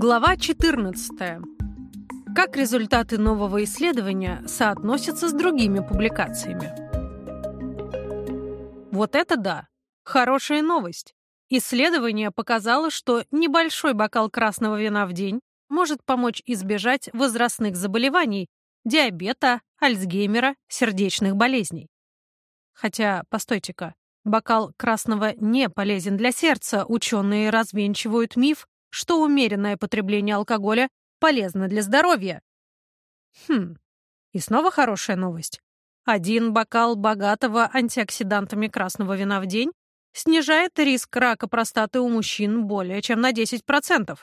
Глава 14. Как результаты нового исследования соотносятся с другими публикациями? Вот это да! Хорошая новость! Исследование показало, что небольшой бокал красного вина в день может помочь избежать возрастных заболеваний, диабета, Альцгеймера, сердечных болезней. Хотя, постойте-ка, бокал красного не полезен для сердца, ученые развенчивают миф, что умеренное потребление алкоголя полезно для здоровья. Хм, и снова хорошая новость. Один бокал богатого антиоксидантами красного вина в день снижает риск рака простаты у мужчин более чем на 10%.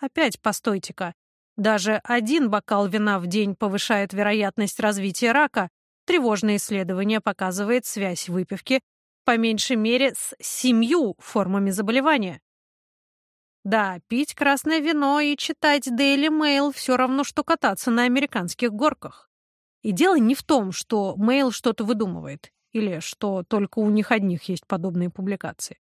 Опять постойте-ка. Даже один бокал вина в день повышает вероятность развития рака. Тревожное исследование показывает связь выпивки по меньшей мере с семью формами заболевания. Да, пить красное вино и читать Daily Mail все равно, что кататься на американских горках. И дело не в том, что Mail что-то выдумывает, или что только у них одних есть подобные публикации.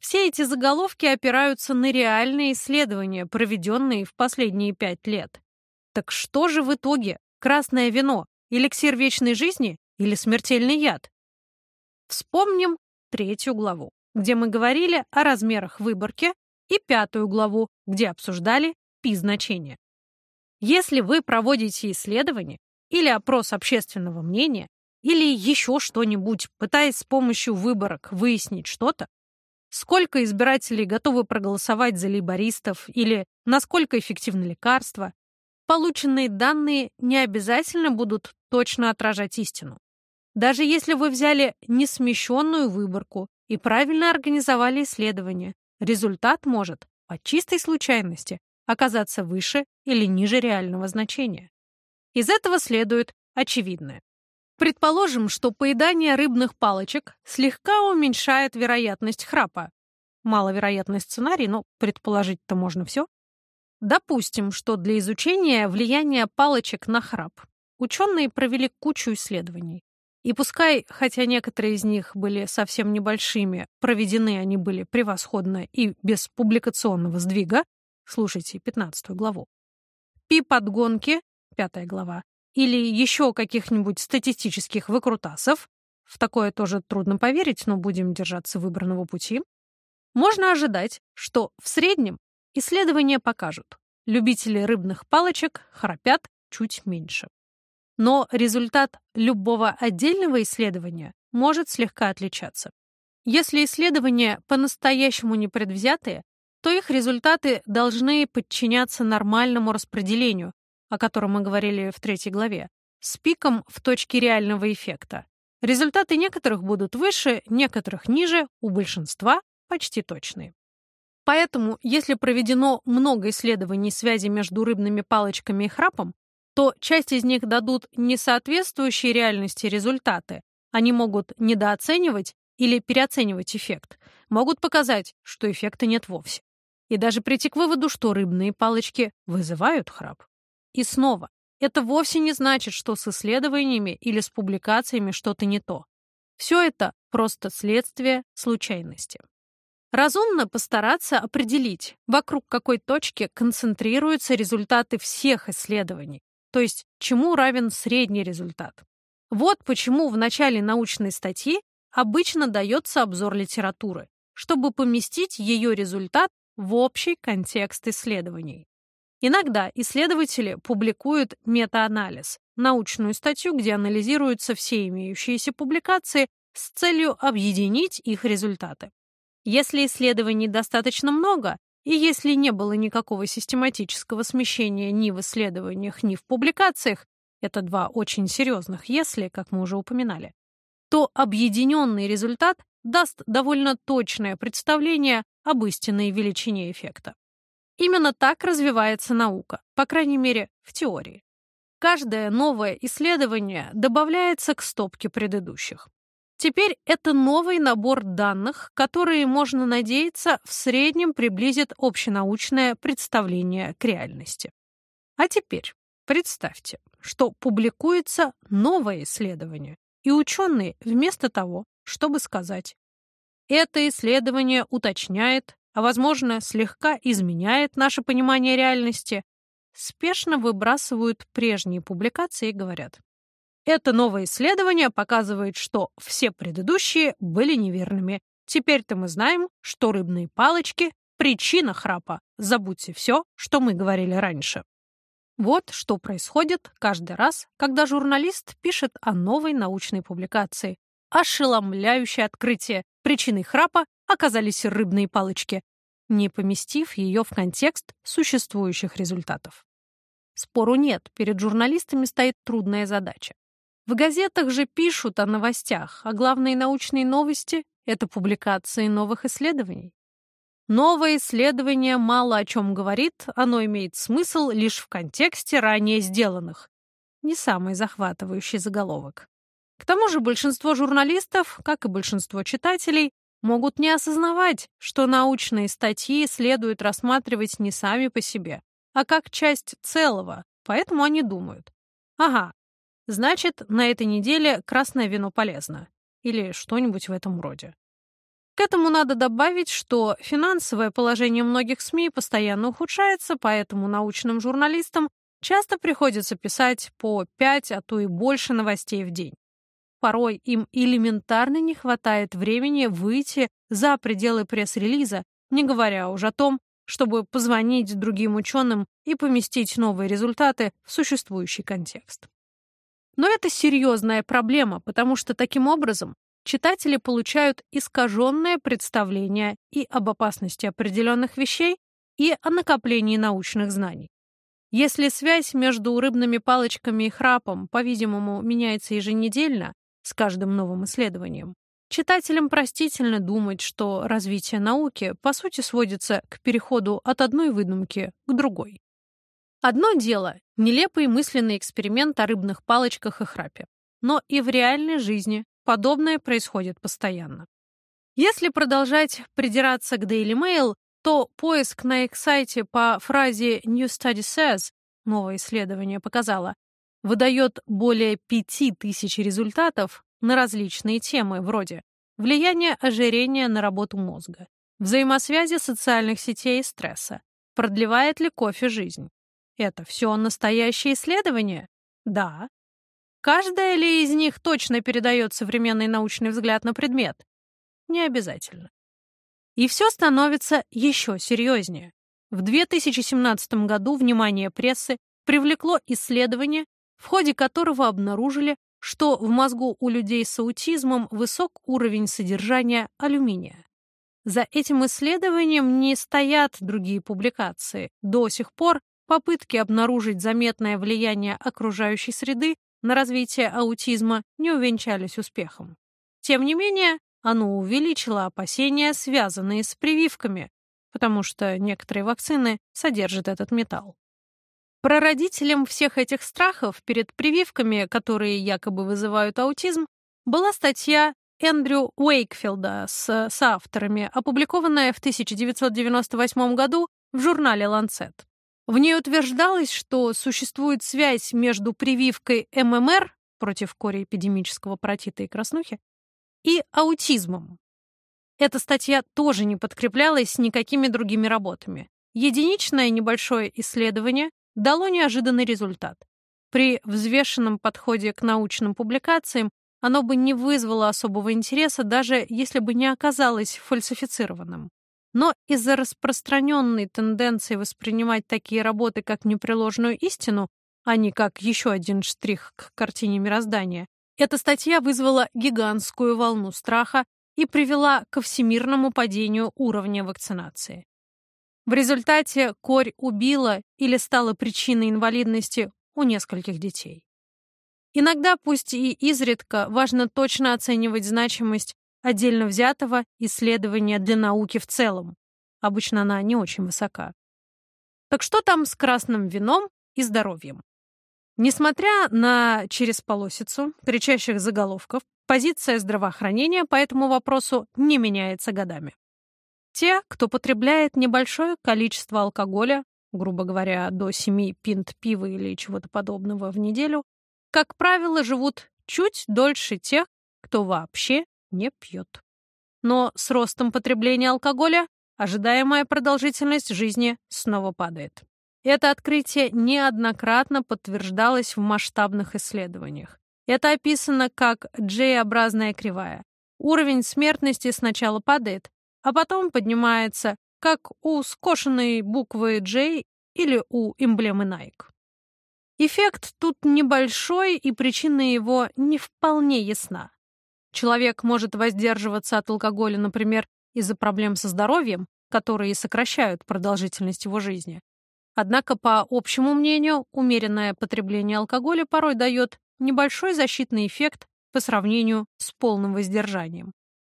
Все эти заголовки опираются на реальные исследования, проведенные в последние пять лет. Так что же в итоге? Красное вино, эликсир вечной жизни или смертельный яд? Вспомним третью главу, где мы говорили о размерах выборки и пятую главу, где обсуждали пи-значения. Если вы проводите исследование или опрос общественного мнения, или еще что-нибудь, пытаясь с помощью выборок выяснить что-то, сколько избирателей готовы проголосовать за лейбористов или насколько эффективны лекарства, полученные данные не обязательно будут точно отражать истину. Даже если вы взяли несмещенную выборку и правильно организовали исследование, результат может, по чистой случайности, оказаться выше или ниже реального значения. Из этого следует очевидное. Предположим, что поедание рыбных палочек слегка уменьшает вероятность храпа. Маловероятный сценарий, но предположить-то можно все. Допустим, что для изучения влияния палочек на храп ученые провели кучу исследований. И пускай, хотя некоторые из них были совсем небольшими, проведены они были превосходно и без публикационного сдвига, слушайте 15 главу, пи-подгонки, 5 глава, или еще каких-нибудь статистических выкрутасов, в такое тоже трудно поверить, но будем держаться выбранного пути, можно ожидать, что в среднем исследования покажут, любители рыбных палочек храпят чуть меньше. Но результат любого отдельного исследования может слегка отличаться. Если исследования по-настоящему непредвзятые, то их результаты должны подчиняться нормальному распределению, о котором мы говорили в третьей главе, с пиком в точке реального эффекта. Результаты некоторых будут выше, некоторых ниже, у большинства почти точные. Поэтому, если проведено много исследований связи между рыбными палочками и храпом, то часть из них дадут несоответствующие реальности результаты. Они могут недооценивать или переоценивать эффект, могут показать, что эффекта нет вовсе. И даже прийти к выводу, что рыбные палочки вызывают храп. И снова, это вовсе не значит, что с исследованиями или с публикациями что-то не то. Все это просто следствие случайности. Разумно постараться определить, вокруг какой точки концентрируются результаты всех исследований, то есть чему равен средний результат. Вот почему в начале научной статьи обычно дается обзор литературы, чтобы поместить ее результат в общий контекст исследований. Иногда исследователи публикуют метаанализ, научную статью, где анализируются все имеющиеся публикации с целью объединить их результаты. Если исследований достаточно много, и если не было никакого систематического смещения ни в исследованиях, ни в публикациях, это два очень серьезных «если», как мы уже упоминали, то объединенный результат даст довольно точное представление об истинной величине эффекта. Именно так развивается наука, по крайней мере, в теории. Каждое новое исследование добавляется к стопке предыдущих. Теперь это новый набор данных, которые, можно надеяться, в среднем приблизит общенаучное представление к реальности. А теперь представьте, что публикуется новое исследование, и ученые вместо того, чтобы сказать «это исследование уточняет, а, возможно, слегка изменяет наше понимание реальности, спешно выбрасывают прежние публикации и говорят. Это новое исследование показывает, что все предыдущие были неверными. Теперь-то мы знаем, что рыбные палочки – причина храпа. Забудьте все, что мы говорили раньше. Вот что происходит каждый раз, когда журналист пишет о новой научной публикации. Ошеломляющее открытие. Причиной храпа оказались рыбные палочки, не поместив ее в контекст существующих результатов. Спору нет, перед журналистами стоит трудная задача. В газетах же пишут о новостях, а главные научные новости — это публикации новых исследований. Новое исследование мало о чем говорит, оно имеет смысл лишь в контексте ранее сделанных. Не самый захватывающий заголовок. К тому же большинство журналистов, как и большинство читателей, могут не осознавать, что научные статьи следует рассматривать не сами по себе, а как часть целого, поэтому они думают. Ага, значит, на этой неделе красное вино полезно. Или что-нибудь в этом роде. К этому надо добавить, что финансовое положение многих СМИ постоянно ухудшается, поэтому научным журналистам часто приходится писать по 5, а то и больше новостей в день. Порой им элементарно не хватает времени выйти за пределы пресс-релиза, не говоря уже о том, чтобы позвонить другим ученым и поместить новые результаты в существующий контекст. Но это серьезная проблема, потому что таким образом читатели получают искаженное представление и об опасности определенных вещей, и о накоплении научных знаний. Если связь между рыбными палочками и храпом, по-видимому, меняется еженедельно с каждым новым исследованием, читателям простительно думать, что развитие науки, по сути, сводится к переходу от одной выдумки к другой. Одно дело — нелепый мысленный эксперимент о рыбных палочках и храпе. Но и в реальной жизни Подобное происходит постоянно. Если продолжать придираться к Daily Mail, то поиск на их сайте по фразе «New Study Says» новое исследование показало, выдает более 5000 результатов на различные темы, вроде влияние ожирения на работу мозга, взаимосвязи социальных сетей и стресса, продлевает ли кофе жизнь. Это все настоящее исследование? Да. Каждая ли из них точно передает современный научный взгляд на предмет? Не обязательно. И все становится еще серьезнее. В 2017 году внимание прессы привлекло исследование, в ходе которого обнаружили, что в мозгу у людей с аутизмом высок уровень содержания алюминия. За этим исследованием не стоят другие публикации. До сих пор попытки обнаружить заметное влияние окружающей среды на развитие аутизма не увенчались успехом. Тем не менее, оно увеличило опасения, связанные с прививками, потому что некоторые вакцины содержат этот металл. Прародителем всех этих страхов перед прививками, которые якобы вызывают аутизм, была статья Эндрю Уэйкфилда с соавторами, опубликованная в 1998 году в журнале Lancet. В ней утверждалось, что существует связь между прививкой ММР против кореэпидемического паротита и краснухи и аутизмом. Эта статья тоже не подкреплялась никакими другими работами. Единичное небольшое исследование дало неожиданный результат. При взвешенном подходе к научным публикациям оно бы не вызвало особого интереса, даже если бы не оказалось фальсифицированным. Но из-за распространенной тенденции воспринимать такие работы как непреложную истину, а не как еще один штрих к картине мироздания, эта статья вызвала гигантскую волну страха и привела ко всемирному падению уровня вакцинации. В результате корь убила или стала причиной инвалидности у нескольких детей. Иногда, пусть и изредка, важно точно оценивать значимость отдельно взятого исследования для науки в целом. Обычно она не очень высока. Так что там с красным вином и здоровьем? Несмотря на через полосицу кричащих заголовков, позиция здравоохранения по этому вопросу не меняется годами. Те, кто потребляет небольшое количество алкоголя, грубо говоря, до 7 пинт пива или чего-то подобного в неделю, как правило, живут чуть дольше тех, кто вообще не пьет. Но с ростом потребления алкоголя ожидаемая продолжительность жизни снова падает. Это открытие неоднократно подтверждалось в масштабных исследованиях. Это описано как J-образная кривая. Уровень смертности сначала падает, а потом поднимается, как у скошенной буквы J или у эмблемы Nike. Эффект тут небольшой, и причина его не вполне ясна. Человек может воздерживаться от алкоголя, например, из-за проблем со здоровьем, которые сокращают продолжительность его жизни. Однако, по общему мнению, умеренное потребление алкоголя порой дает небольшой защитный эффект по сравнению с полным воздержанием.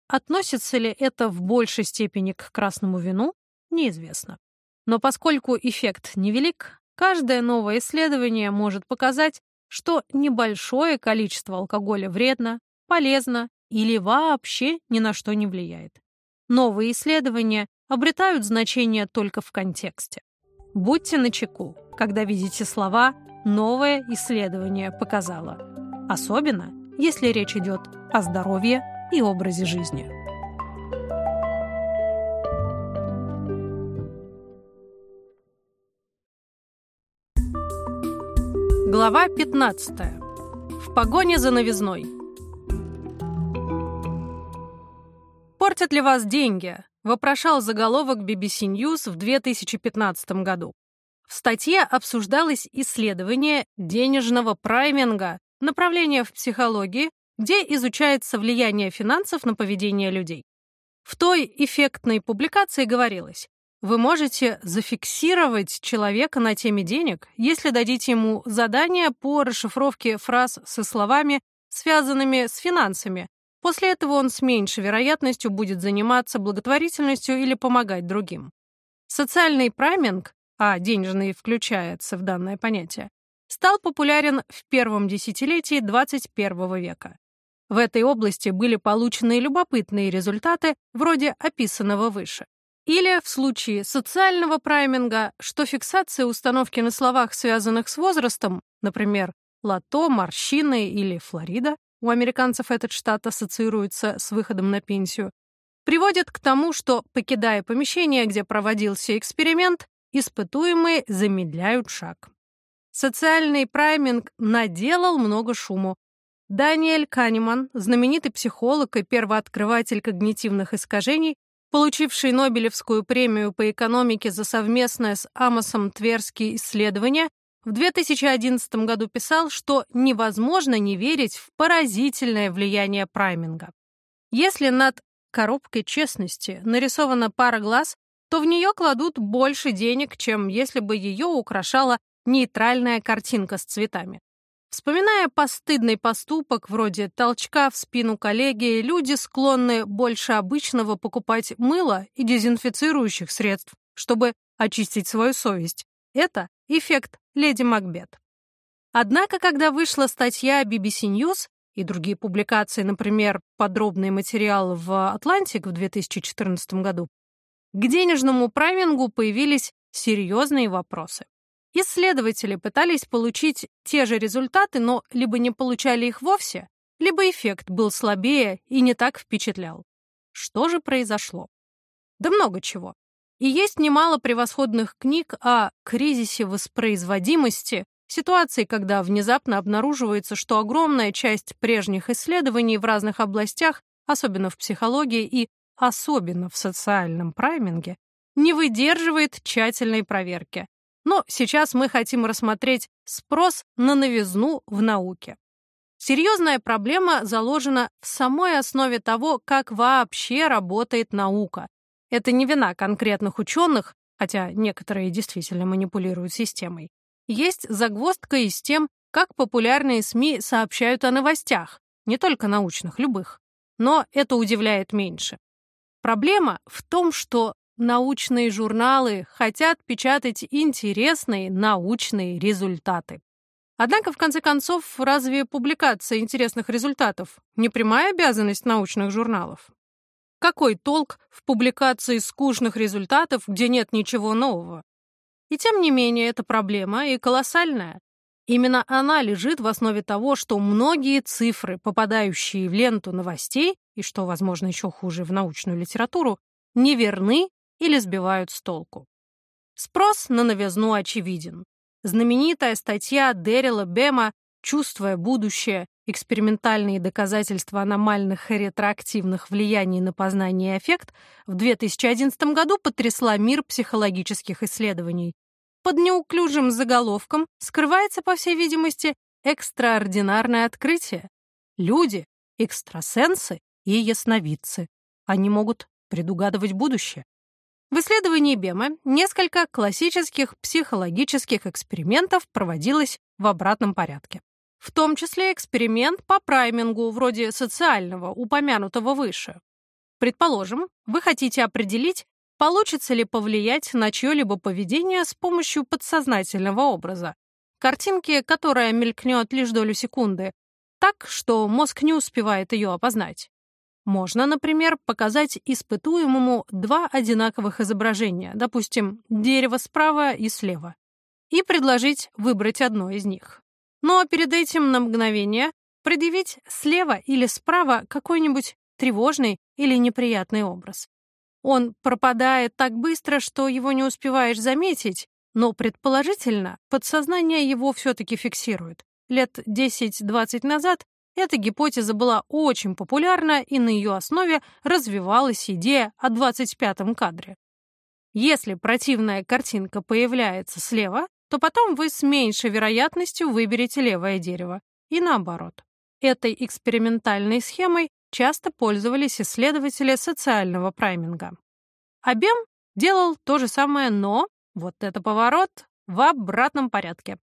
Относится ли это в большей степени к красному вину, неизвестно. Но поскольку эффект невелик, каждое новое исследование может показать, что небольшое количество алкоголя вредно, полезно или вообще ни на что не влияет. Новые исследования обретают значение только в контексте. Будьте начеку, когда видите слова «новое исследование показало», особенно если речь идет о здоровье и образе жизни. Глава 15. В погоне за новизной. «Портят ли вас деньги?» вопрошал заголовок BBC News в 2015 году. В статье обсуждалось исследование денежного прайминга, направление в психологии, где изучается влияние финансов на поведение людей. В той эффектной публикации говорилось, вы можете зафиксировать человека на теме денег, если дадите ему задание по расшифровке фраз со словами, связанными с финансами, После этого он с меньшей вероятностью будет заниматься благотворительностью или помогать другим. Социальный прайминг, а денежный включается в данное понятие, стал популярен в первом десятилетии 21 века. В этой области были получены любопытные результаты, вроде описанного выше. Или в случае социального прайминга, что фиксация установки на словах, связанных с возрастом, например, лото, морщины или Флорида, у американцев этот штат ассоциируется с выходом на пенсию, приводит к тому, что, покидая помещение, где проводился эксперимент, испытуемые замедляют шаг. Социальный прайминг наделал много шуму. Даниэль Канеман, знаменитый психолог и первооткрыватель когнитивных искажений, получивший Нобелевскую премию по экономике за совместное с Амосом Тверски исследование, в 2011 году писал, что невозможно не верить в поразительное влияние прайминга. Если над коробкой честности нарисована пара глаз, то в нее кладут больше денег, чем если бы ее украшала нейтральная картинка с цветами. Вспоминая постыдный поступок вроде толчка в спину коллеги, люди склонны больше обычного покупать мыло и дезинфицирующих средств, чтобы очистить свою совесть. Это эффект «Леди Макбет». Однако, когда вышла статья BBC News и другие публикации, например, подробный материал в «Атлантик» в 2014 году, к денежному праймингу появились серьезные вопросы. Исследователи пытались получить те же результаты, но либо не получали их вовсе, либо эффект был слабее и не так впечатлял. Что же произошло? Да много чего. И есть немало превосходных книг о кризисе воспроизводимости, ситуации, когда внезапно обнаруживается, что огромная часть прежних исследований в разных областях, особенно в психологии и особенно в социальном прайминге, не выдерживает тщательной проверки. Но сейчас мы хотим рассмотреть спрос на новизну в науке. Серьезная проблема заложена в самой основе того, как вообще работает наука, это не вина конкретных ученых, хотя некоторые действительно манипулируют системой. Есть загвоздка и с тем, как популярные СМИ сообщают о новостях, не только научных, любых. Но это удивляет меньше. Проблема в том, что научные журналы хотят печатать интересные научные результаты. Однако, в конце концов, разве публикация интересных результатов не прямая обязанность научных журналов? Какой толк в публикации скучных результатов, где нет ничего нового? И тем не менее, эта проблема и колоссальная. Именно она лежит в основе того, что многие цифры, попадающие в ленту новостей, и что, возможно, еще хуже, в научную литературу, неверны или сбивают с толку. Спрос на новизну очевиден. Знаменитая статья Дэрила Бема «Чувствуя будущее. Экспериментальные доказательства аномальных ретроактивных влияний на познание и эффект» в 2011 году потрясла мир психологических исследований. Под неуклюжим заголовком скрывается, по всей видимости, экстраординарное открытие. Люди, экстрасенсы и ясновидцы. Они могут предугадывать будущее. В исследовании Бема несколько классических психологических экспериментов проводилось в обратном порядке. В том числе эксперимент по праймингу, вроде социального, упомянутого выше. Предположим, вы хотите определить, получится ли повлиять на чье-либо поведение с помощью подсознательного образа. Картинки, которая мелькнет лишь долю секунды, так, что мозг не успевает ее опознать. Можно, например, показать испытуемому два одинаковых изображения, допустим, дерево справа и слева, и предложить выбрать одно из них. Но перед этим на мгновение предъявить слева или справа какой-нибудь тревожный или неприятный образ. Он пропадает так быстро, что его не успеваешь заметить, но предположительно подсознание его все-таки фиксирует. Лет 10-20 назад эта гипотеза была очень популярна, и на ее основе развивалась идея о 25-м кадре. Если противная картинка появляется слева, то потом вы с меньшей вероятностью выберете левое дерево. И наоборот. Этой экспериментальной схемой часто пользовались исследователи социального прайминга. Абем делал то же самое, но, вот это поворот, в обратном порядке.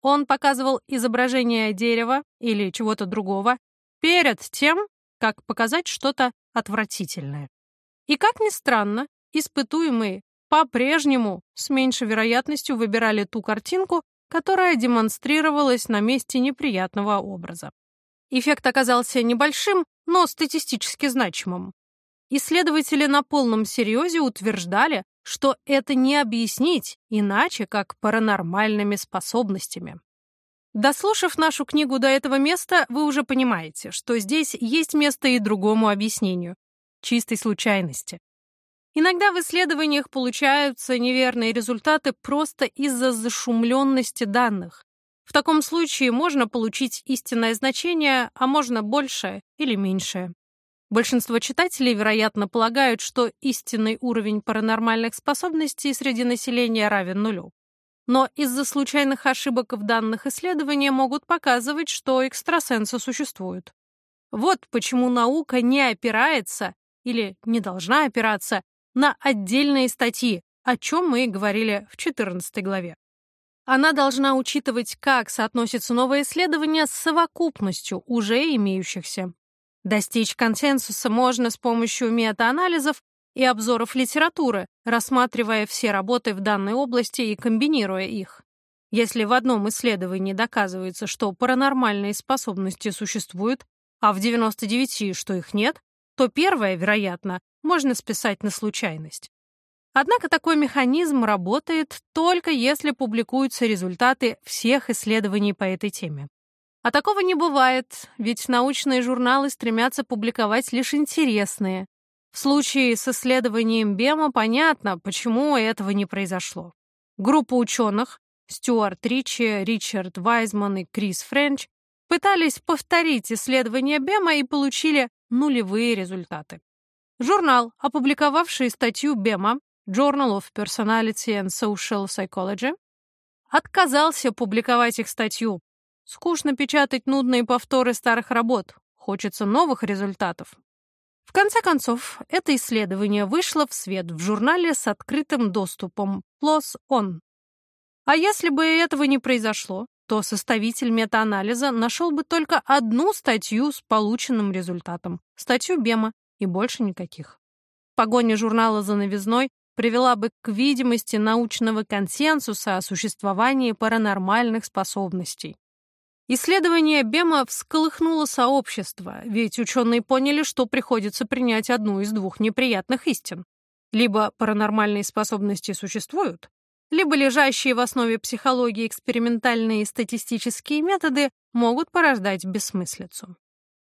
Он показывал изображение дерева или чего-то другого перед тем, как показать что-то отвратительное. И как ни странно, испытуемые по-прежнему с меньшей вероятностью выбирали ту картинку, которая демонстрировалась на месте неприятного образа. Эффект оказался небольшим, но статистически значимым. Исследователи на полном серьезе утверждали, что это не объяснить иначе, как паранормальными способностями. Дослушав нашу книгу до этого места, вы уже понимаете, что здесь есть место и другому объяснению — чистой случайности. Иногда в исследованиях получаются неверные результаты просто из-за зашумленности данных. В таком случае можно получить истинное значение, а можно большее или меньшее. Большинство читателей, вероятно, полагают, что истинный уровень паранормальных способностей среди населения равен нулю. Но из-за случайных ошибок в данных исследования могут показывать, что экстрасенсы существуют. Вот почему наука не опирается или не должна опираться на отдельные статьи, о чем мы и говорили в 14 главе. Она должна учитывать, как соотносятся новые исследования с совокупностью уже имеющихся. Достичь консенсуса можно с помощью метаанализов и обзоров литературы, рассматривая все работы в данной области и комбинируя их. Если в одном исследовании доказывается, что паранормальные способности существуют, а в 99 что их нет, то первое, вероятно, можно списать на случайность. Однако такой механизм работает только если публикуются результаты всех исследований по этой теме. А такого не бывает, ведь научные журналы стремятся публиковать лишь интересные. В случае с исследованием Бема понятно, почему этого не произошло. Группа ученых Стюарт Ричи, Ричард Вайзман и Крис Френч пытались повторить исследование Бема и получили нулевые результаты. Журнал, опубликовавший статью Бема Journal of Personality and Social Psychology, отказался публиковать их статью, Скучно печатать нудные повторы старых работ. Хочется новых результатов. В конце концов, это исследование вышло в свет в журнале с открытым доступом PLOS ON. А если бы этого не произошло, то составитель метаанализа нашел бы только одну статью с полученным результатом, статью Бема, и больше никаких. Погоня журнала за новизной привела бы к видимости научного консенсуса о существовании паранормальных способностей. Исследование Бема всколыхнуло сообщество, ведь ученые поняли, что приходится принять одну из двух неприятных истин. Либо паранормальные способности существуют, либо лежащие в основе психологии экспериментальные статистические методы могут порождать бессмыслицу.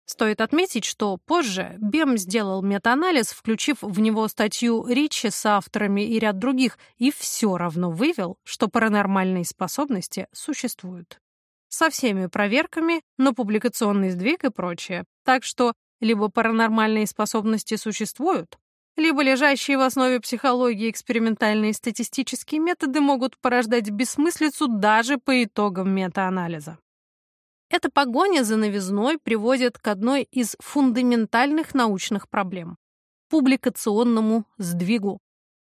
Стоит отметить, что позже Бем сделал метаанализ, включив в него статью Ричи с авторами и ряд других, и все равно вывел, что паранормальные способности существуют. Со всеми проверками на публикационный сдвиг и прочее. Так что либо паранормальные способности существуют, либо лежащие в основе психологии экспериментальные статистические методы могут порождать бессмыслицу даже по итогам метаанализа. Эта погоня за новизной приводит к одной из фундаментальных научных проблем — публикационному сдвигу.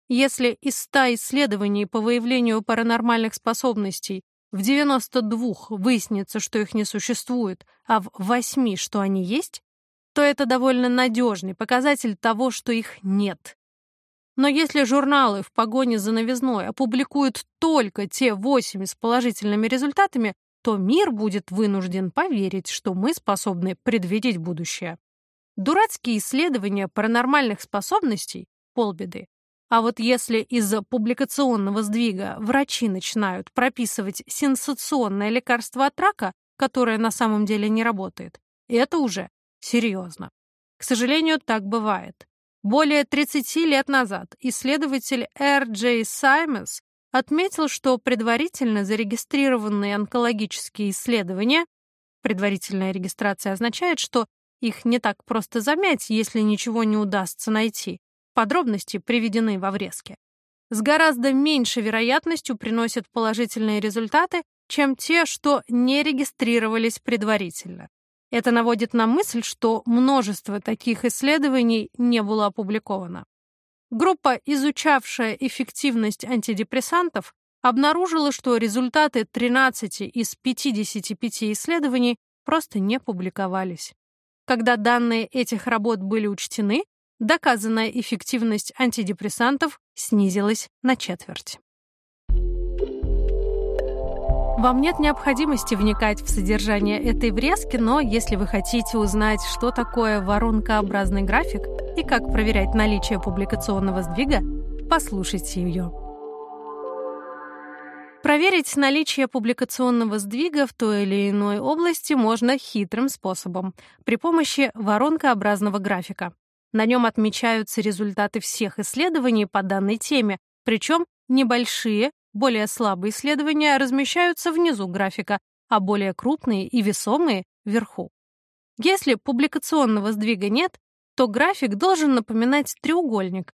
Если из 100 исследований по выявлению паранормальных способностей в 92 выяснится, что их не существует, а в 8, что они есть, то это довольно надежный показатель того, что их нет. Но если журналы в погоне за новизной опубликуют только те 8 с положительными результатами, то мир будет вынужден поверить, что мы способны предвидеть будущее. Дурацкие исследования паранормальных способностей — полбеды. А вот если из-за публикационного сдвига врачи начинают прописывать сенсационное лекарство от рака, которое на самом деле не работает, это уже серьезно. К сожалению, так бывает. Более 30 лет назад исследователь Р. Джей Саймонс отметил, что предварительно зарегистрированные онкологические исследования, предварительная регистрация означает, что их не так просто замять, если ничего не удастся найти. Подробности приведены во врезке. С гораздо меньшей вероятностью приносят положительные результаты, чем те, что не регистрировались предварительно. Это наводит на мысль, что множество таких исследований не было опубликовано. Группа, изучавшая эффективность антидепрессантов, обнаружила, что результаты 13 из 55 исследований просто не публиковались. Когда данные этих работ были учтены, доказанная эффективность антидепрессантов снизилась на четверть. Вам нет необходимости вникать в содержание этой врезки, но если вы хотите узнать, что такое воронкообразный график, и как проверять наличие публикационного сдвига, послушайте ее. Проверить наличие публикационного сдвига в той или иной области можно хитрым способом при помощи воронкообразного графика. На нем отмечаются результаты всех исследований по данной теме, причем небольшие, более слабые исследования размещаются внизу графика, а более крупные и весомые — вверху. Если публикационного сдвига нет, то график должен напоминать треугольник.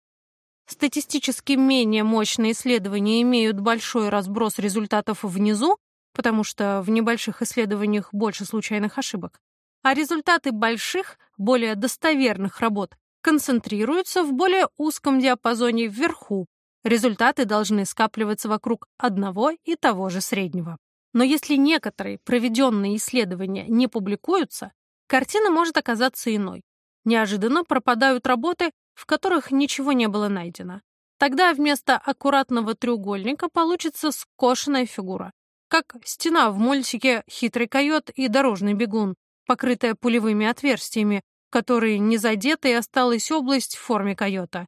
Статистически менее мощные исследования имеют большой разброс результатов внизу, потому что в небольших исследованиях больше случайных ошибок, а результаты больших, более достоверных работ концентрируются в более узком диапазоне вверху. Результаты должны скапливаться вокруг одного и того же среднего. Но если некоторые проведенные исследования не публикуются, картина может оказаться иной. Неожиданно пропадают работы, в которых ничего не было найдено. Тогда вместо аккуратного треугольника получится скошенная фигура. Как стена в мультике «Хитрый койот» и «Дорожный бегун», покрытая пулевыми отверстиями, в которые не задета и осталась область в форме койота.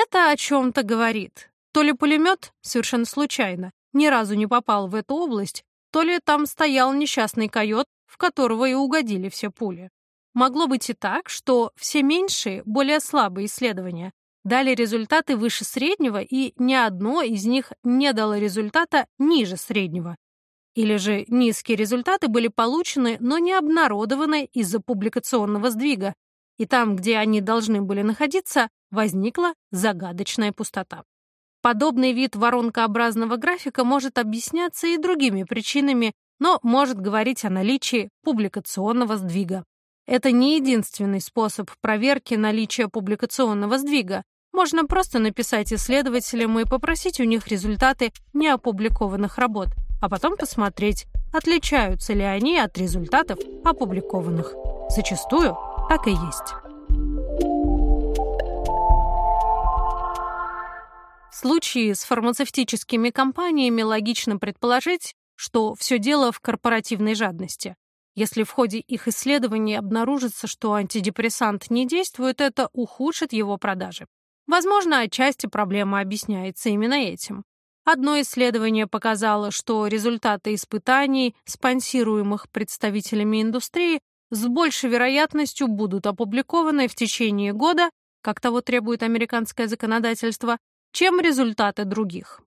Это о чем-то говорит. То ли пулемет, совершенно случайно, ни разу не попал в эту область, то ли там стоял несчастный койот, в которого и угодили все пули. Могло быть и так, что все меньшие, более слабые исследования дали результаты выше среднего, и ни одно из них не дало результата ниже среднего. Или же низкие результаты были получены, но не обнародованы из-за публикационного сдвига, и там, где они должны были находиться, возникла загадочная пустота. Подобный вид воронкообразного графика может объясняться и другими причинами, но может говорить о наличии публикационного сдвига. Это не единственный способ проверки наличия публикационного сдвига. Можно просто написать исследователям и попросить у них результаты неопубликованных работ, а потом посмотреть, отличаются ли они от результатов опубликованных. Зачастую так и есть. Случае с фармацевтическими компаниями логично предположить, что все дело в корпоративной жадности. Если в ходе их исследований обнаружится, что антидепрессант не действует, это ухудшит его продажи. Возможно, отчасти проблема объясняется именно этим. Одно исследование показало, что результаты испытаний, спонсируемых представителями индустрии, с большей вероятностью будут опубликованы в течение года, как того требует американское законодательство, чем результаты других.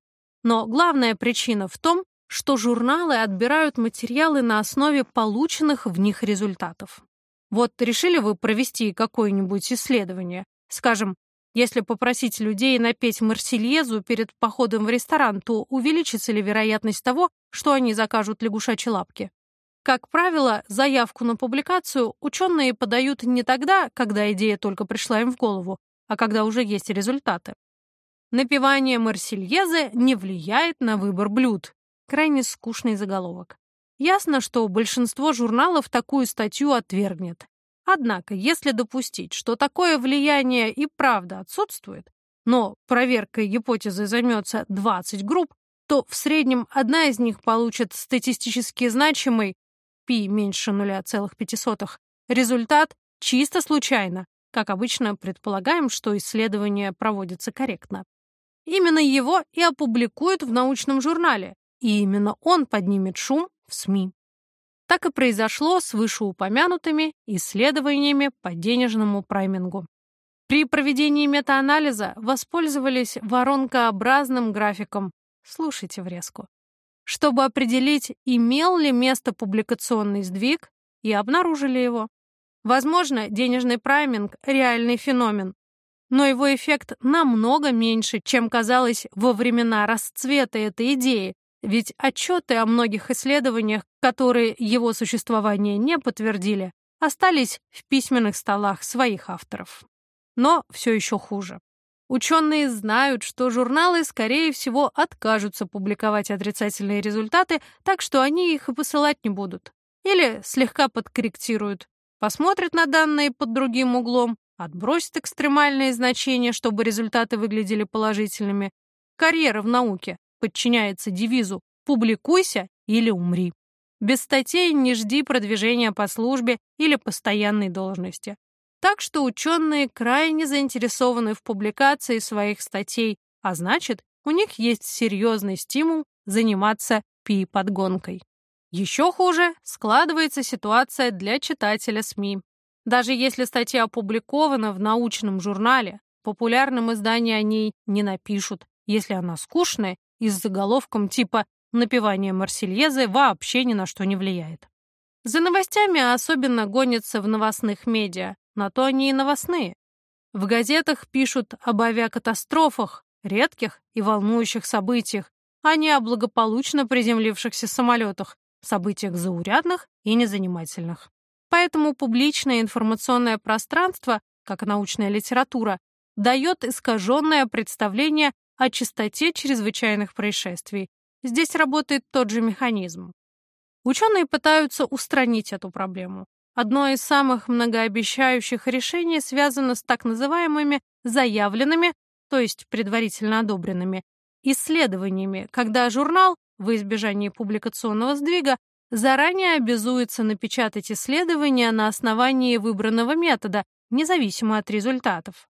Но главная причина в том, что журналы отбирают материалы на основе полученных в них результатов. Вот решили вы провести какое-нибудь исследование, скажем, если попросить людей напеть Марсельезу перед походом в ресторан, то увеличится ли вероятность того, что они закажут лягушачьи лапки? Как правило, заявку на публикацию ученые подают не тогда, когда идея только пришла им в голову, а когда уже есть результаты. Напевание Марсельезы не влияет на выбор блюд. Крайне скучный заголовок. Ясно, что большинство журналов такую статью отвергнет. Однако, если допустить, что такое влияние и правда отсутствует, но проверкой гипотезы займется 20 групп, то в среднем одна из них получит статистически значимый π меньше 0,5 результат чисто случайно, как обычно предполагаем, что исследование проводится корректно. Именно его и опубликуют в научном журнале, и именно он поднимет шум в СМИ. Так и произошло с вышеупомянутыми исследованиями по денежному праймингу. При проведении метаанализа воспользовались воронкообразным графиком «слушайте врезку», чтобы определить, имел ли место публикационный сдвиг, и обнаружили его. Возможно, денежный прайминг – реальный феномен, но его эффект намного меньше, чем казалось во времена расцвета этой идеи, ведь отчеты о многих исследованиях, которые его существование не подтвердили, остались в письменных столах своих авторов. Но все еще хуже. Ученые знают, что журналы, скорее всего, откажутся публиковать отрицательные результаты, так что они их и посылать не будут. Или слегка подкорректируют, посмотрят на данные под другим углом, отбросят экстремальные значения, чтобы результаты выглядели положительными. Карьера в науке подчиняется девизу «публикуйся или умри». Без статей не жди продвижения по службе или постоянной должности. Так что ученые крайне заинтересованы в публикации своих статей, а значит, у них есть серьезный стимул заниматься пи-подгонкой. Еще хуже складывается ситуация для читателя СМИ. Даже если статья опубликована в научном журнале, в популярном издании о ней не напишут, если она скучная и с заголовком типа «Напевание Марсельезы вообще ни на что не влияет». За новостями особенно гонятся в новостных медиа, на то они и новостные. В газетах пишут об авиакатастрофах, редких и волнующих событиях, а не о благополучно приземлившихся самолетах, событиях заурядных и незанимательных. Поэтому публичное информационное пространство, как научная литература, дает искаженное представление о частоте чрезвычайных происшествий. Здесь работает тот же механизм. Ученые пытаются устранить эту проблему. Одно из самых многообещающих решений связано с так называемыми заявленными, то есть предварительно одобренными, исследованиями, когда журнал, в избежание публикационного сдвига, заранее обязуется напечатать исследования на основании выбранного метода, независимо от результатов.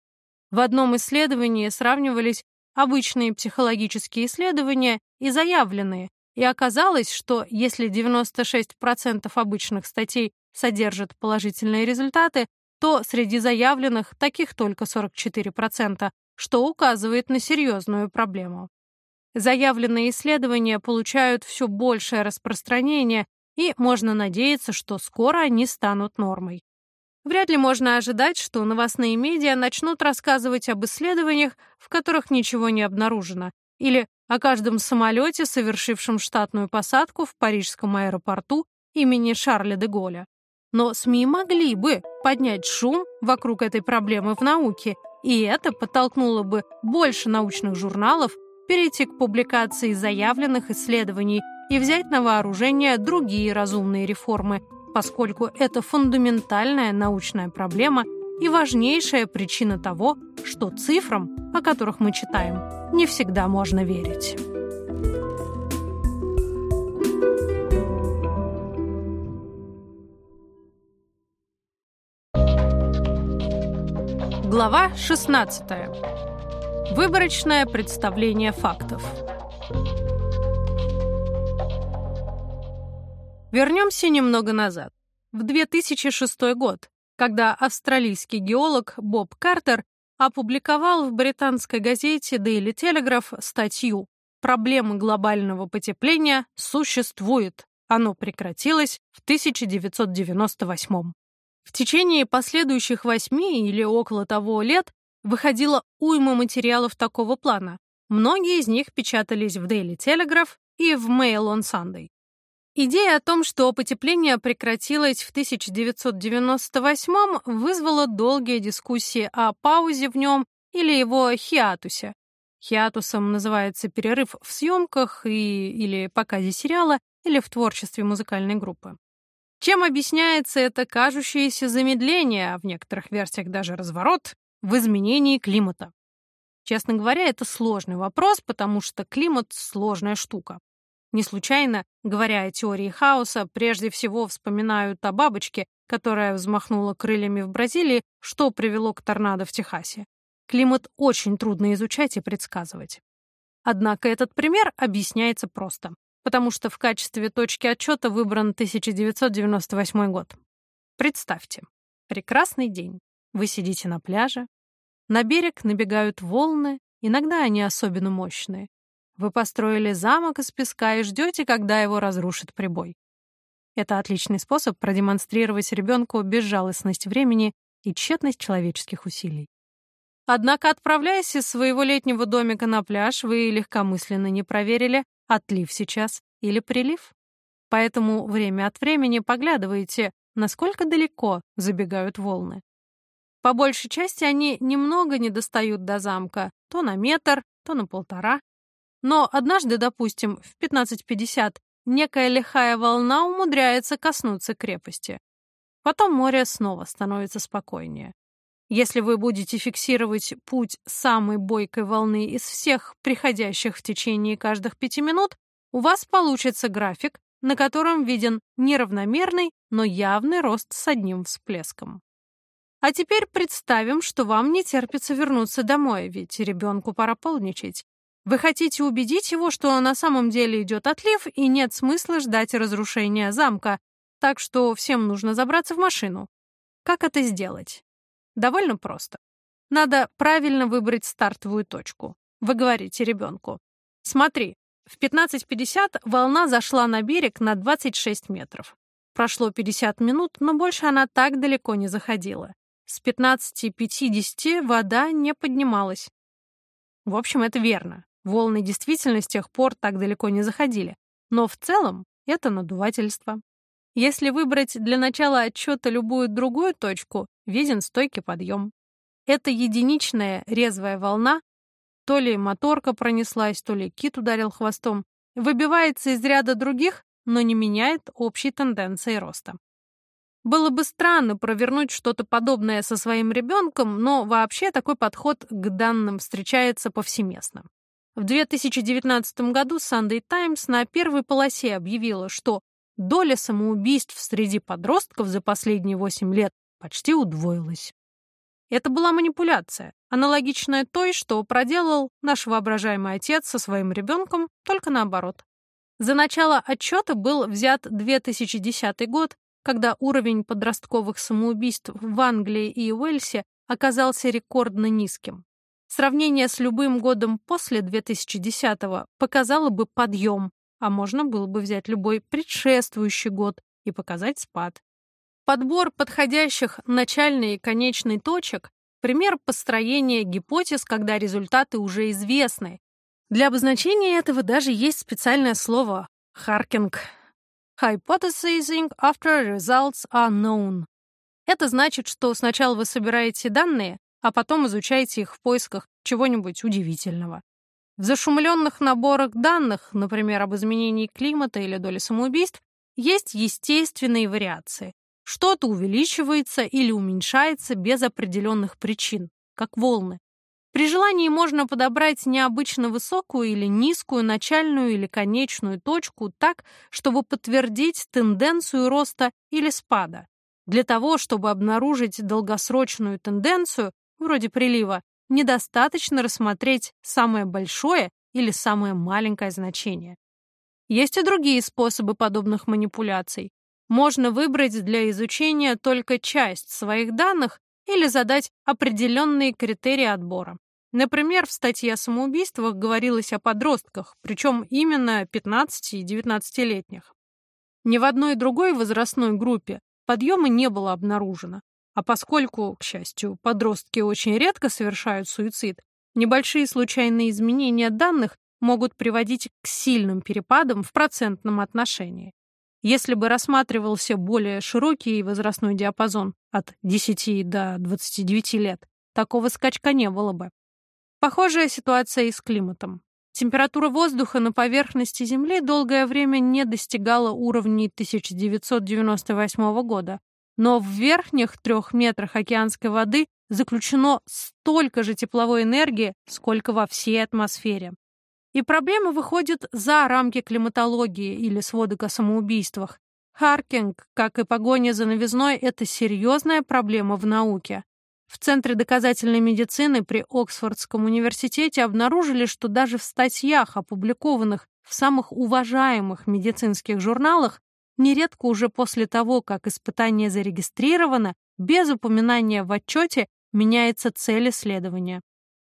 В одном исследовании сравнивались обычные психологические исследования и заявленные, и оказалось, что если 96% обычных статей содержат положительные результаты, то среди заявленных таких только 44%, что указывает на серьезную проблему. Заявленные исследования получают все большее распространение, и можно надеяться, что скоро они станут нормой. Вряд ли можно ожидать, что новостные медиа начнут рассказывать об исследованиях, в которых ничего не обнаружено, или о каждом самолете, совершившем штатную посадку в парижском аэропорту имени Шарля де Голля. Но СМИ могли бы поднять шум вокруг этой проблемы в науке, и это подтолкнуло бы больше научных журналов перейти к публикации заявленных исследований и взять на вооружение другие разумные реформы, поскольку это фундаментальная научная проблема и важнейшая причина того, что цифрам, о которых мы читаем, не всегда можно верить. Глава 16. Выборочное представление фактов. Вернемся немного назад. в 2006 год, когда австралийский геолог Боб Картер опубликовал в британской газете Daily Telegraph статью «Проблемы глобального потепления существует. Оно прекратилось в 1998 В течение последующих восьми или около того лет выходило уйма материалов такого плана. Многие из них печатались в Daily Telegraph и в Mail on Sunday. Идея о том, что потепление прекратилось в 1998 вызвала долгие дискуссии о паузе в нем или его хиатусе. Хиатусом называется перерыв в съемках и, или показе сериала, или в творчестве музыкальной группы. Чем объясняется это кажущееся замедление, а в некоторых версиях даже разворот, в изменении климата? Честно говоря, это сложный вопрос, потому что климат — сложная штука. Не случайно, говоря о теории хаоса, прежде всего вспоминают о бабочке, которая взмахнула крыльями в Бразилии, что привело к торнадо в Техасе. Климат очень трудно изучать и предсказывать. Однако этот пример объясняется просто, потому что в качестве точки отчета выбран 1998 год. Представьте, прекрасный день. Вы сидите на пляже, на берег набегают волны, иногда они особенно мощные. Вы построили замок из песка и ждете, когда его разрушит прибой. Это отличный способ продемонстрировать ребенку безжалостность времени и тщетность человеческих усилий. Однако, отправляясь из своего летнего домика на пляж, вы легкомысленно не проверили, отлив сейчас или прилив. Поэтому время от времени поглядываете, насколько далеко забегают волны. По большей части они немного не достают до замка, то на метр, то на полтора. Но однажды, допустим, в 15.50 некая лихая волна умудряется коснуться крепости. Потом море снова становится спокойнее. Если вы будете фиксировать путь самой бойкой волны из всех приходящих в течение каждых пяти минут, у вас получится график, на котором виден неравномерный, но явный рост с одним всплеском. А теперь представим, что вам не терпится вернуться домой, ведь ребенку пора полничать. Вы хотите убедить его, что на самом деле идет отлив и нет смысла ждать разрушения замка, так что всем нужно забраться в машину. Как это сделать? Довольно просто. Надо правильно выбрать стартовую точку. Вы говорите ребенку. Смотри, в 15.50 волна зашла на берег на 26 метров. Прошло 50 минут, но больше она так далеко не заходила. С 15.50 вода не поднималась. В общем, это верно. Волны действительно с тех пор так далеко не заходили. Но в целом это надувательство. Если выбрать для начала отчета любую другую точку, виден стойкий подъем. Это единичная резвая волна, то ли моторка пронеслась, то ли кит ударил хвостом, выбивается из ряда других, но не меняет общей тенденции роста. Было бы странно провернуть что-то подобное со своим ребенком, но вообще такой подход к данным встречается повсеместно. В 2019 году Sunday Times на первой полосе объявила, что доля самоубийств среди подростков за последние 8 лет почти удвоилась. Это была манипуляция, аналогичная той, что проделал наш воображаемый отец со своим ребенком, только наоборот. За начало отчета был взят 2010 год, когда уровень подростковых самоубийств в Англии и Уэльсе оказался рекордно низким. Сравнение с любым годом после 2010-го показало бы подъем, а можно было бы взять любой предшествующий год и показать спад. Подбор подходящих начальной и конечной точек – пример построения гипотез, когда результаты уже известны. Для обозначения этого даже есть специальное слово «харкинг». Hypothesizing after results are known. Это значит, что сначала вы собираете данные, а потом изучайте их в поисках чего-нибудь удивительного. В зашумленных наборах данных, например, об изменении климата или доле самоубийств, есть естественные вариации. Что-то увеличивается или уменьшается без определенных причин, как волны. При желании можно подобрать необычно высокую или низкую начальную или конечную точку так, чтобы подтвердить тенденцию роста или спада. Для того, чтобы обнаружить долгосрочную тенденцию, вроде прилива, недостаточно рассмотреть самое большое или самое маленькое значение. Есть и другие способы подобных манипуляций. можно выбрать для изучения только часть своих данных или задать определенные критерии отбора. Например, в статье о самоубийствах говорилось о подростках, причем именно 15- и 19-летних. Ни в одной другой возрастной группе подъема не было обнаружено. А поскольку, к счастью, подростки очень редко совершают суицид, небольшие случайные изменения данных могут приводить к сильным перепадам в процентном отношении. Если бы рассматривался более широкий возрастной диапазон от 10 до 29 лет, такого скачка не было бы. Похожая ситуация и с климатом. Температура воздуха на поверхности Земли долгое время не достигала уровней 1998 года, но в верхних трех метрах океанской воды заключено столько же тепловой энергии, сколько во всей атмосфере. И проблема выходит за рамки климатологии или сводок о самоубийствах. Харкинг, как и погоня за новизной, это серьезная проблема в науке. В Центре доказательной медицины при Оксфордском университете обнаружили, что даже в статьях, опубликованных в самых уважаемых медицинских журналах, нередко уже после того, как испытание зарегистрировано, без упоминания в отчете меняется цель исследования.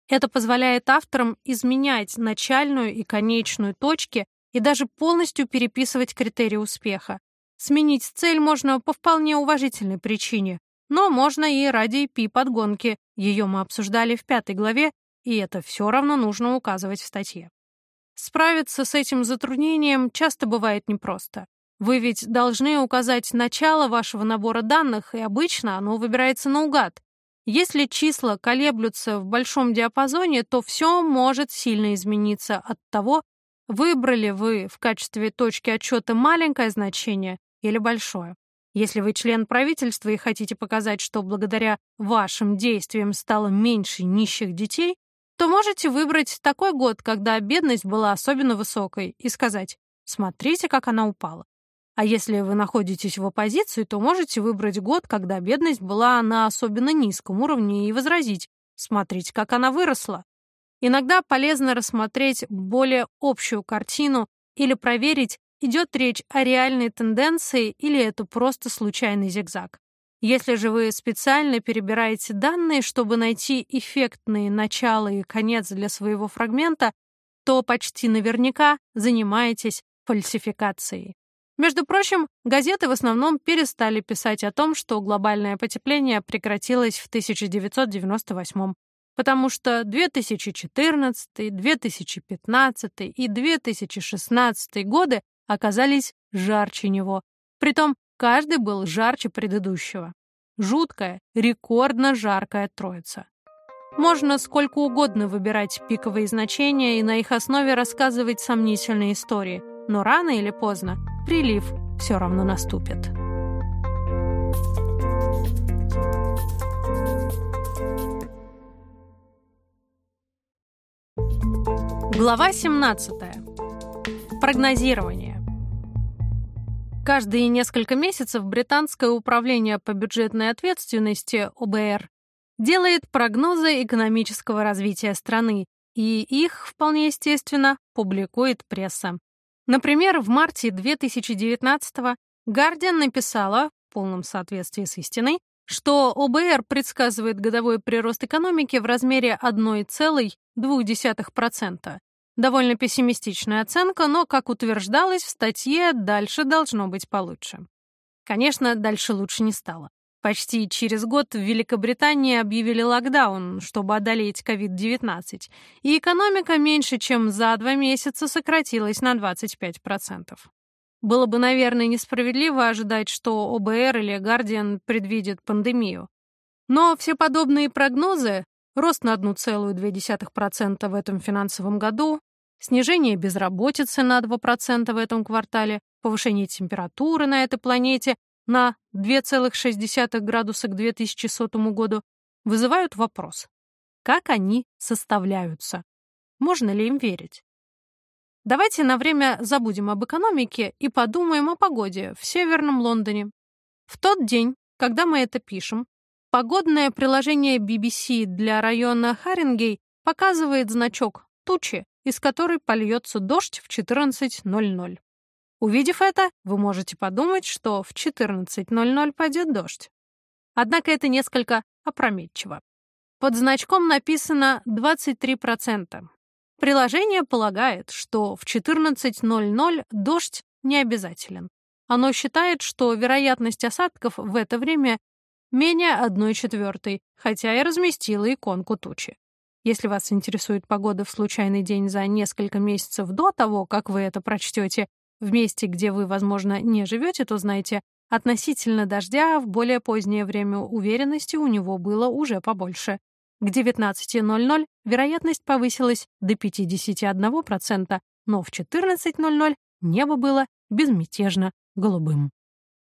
Это позволяет авторам изменять начальную и конечную точки и даже полностью переписывать критерии успеха. Сменить цель можно по вполне уважительной причине, но можно и ради пи-подгонки. Ее мы обсуждали в пятой главе, и это все равно нужно указывать в статье. Справиться с этим затруднением часто бывает непросто. Вы ведь должны указать начало вашего набора данных, и обычно оно выбирается наугад. Если числа колеблются в большом диапазоне, то все может сильно измениться от того, выбрали вы в качестве точки отчета маленькое значение или большое. Если вы член правительства и хотите показать, что благодаря вашим действиям стало меньше нищих детей, то можете выбрать такой год, когда бедность была особенно высокой, и сказать «смотрите, как она упала». А если вы находитесь в оппозиции, то можете выбрать год, когда бедность была на особенно низком уровне и возразить «смотрите, как она выросла». Иногда полезно рассмотреть более общую картину или проверить, идет речь о реальной тенденции или это просто случайный зигзаг. Если же вы специально перебираете данные, чтобы найти эффектные начало и конец для своего фрагмента, то почти наверняка занимаетесь фальсификацией. Между прочим, газеты в основном перестали писать о том, что глобальное потепление прекратилось в 1998 потому что 2014, 2015 и 2016 годы оказались жарче него. Притом каждый был жарче предыдущего. Жуткая, рекордно жаркая троица. Можно сколько угодно выбирать пиковые значения и на их основе рассказывать сомнительные истории, но рано или поздно прилив все равно наступит. Глава 17. Прогнозирование. Каждые несколько месяцев Британское управление по бюджетной ответственности ОБР делает прогнозы экономического развития страны, и их, вполне естественно, публикует пресса. Например, в марте 2019-го Guardian написала, в полном соответствии с истиной, что ОБР предсказывает годовой прирост экономики в размере 1,2%. Довольно пессимистичная оценка, но, как утверждалось в статье, дальше должно быть получше. Конечно, дальше лучше не стало. Почти через год в Великобритании объявили локдаун, чтобы одолеть COVID-19, и экономика меньше чем за два месяца сократилась на 25%. Было бы, наверное, несправедливо ожидать, что ОБР или Guardian предвидят пандемию. Но все подобные прогнозы — рост на 1,2% в этом финансовом году, снижение безработицы на 2% в этом квартале, повышение температуры на этой планете на 2,6 градуса к 2100 году вызывают вопрос, как они составляются? Можно ли им верить? Давайте на время забудем об экономике и подумаем о погоде в Северном Лондоне. В тот день, когда мы это пишем, погодное приложение BBC для района Харингей показывает значок «Тучи», из которой польется дождь в 14.00. Увидев это, вы можете подумать, что в 14.00 пойдет дождь. Однако это несколько опрометчиво. Под значком написано 23%. Приложение полагает, что в 14.00 дождь не обязателен. Оно считает, что вероятность осадков в это время менее 1 четвертой, хотя и разместило иконку тучи. Если вас интересует погода в случайный день за несколько месяцев до того, как вы это прочтете, в месте, где вы, возможно, не живете, то знайте, относительно дождя в более позднее время уверенности у него было уже побольше. К 19.00 вероятность повысилась до 51%, но в 14.00 небо было безмятежно голубым.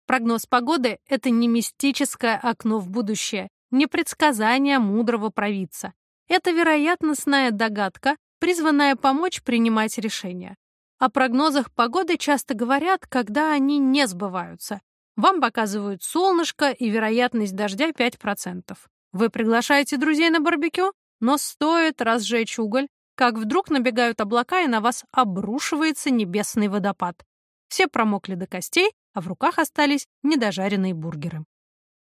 Прогноз погоды — это не мистическое окно в будущее, не предсказание мудрого провидца. Это вероятностная догадка, призванная помочь принимать решения. О прогнозах погоды часто говорят, когда они не сбываются. Вам показывают солнышко и вероятность дождя 5%. Вы приглашаете друзей на барбекю, но стоит разжечь уголь, как вдруг набегают облака и на вас обрушивается небесный водопад. Все промокли до костей, а в руках остались недожаренные бургеры.